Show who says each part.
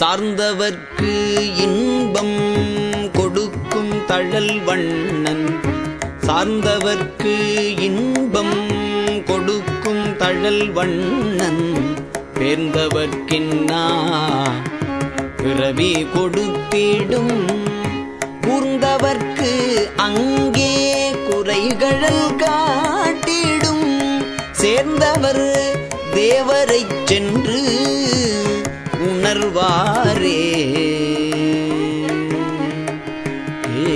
Speaker 1: சார்ந்தவர்க்கு இன்பம் கொடுக்கும் தழல் வண்ணன். சார்ந்தவர்க்கு இன்பம் கொடுக்கும் தழல் வண்ணன். பேர்ந்தவர்க்கின்னா பிறவி கொடுத்திடும். கூர்ந்தவர்க்கு அங்கே குறைகழல் காட்டிடும். சேர்ந்தவர் தேவரைச் சென்று உணர்வாரே ஏ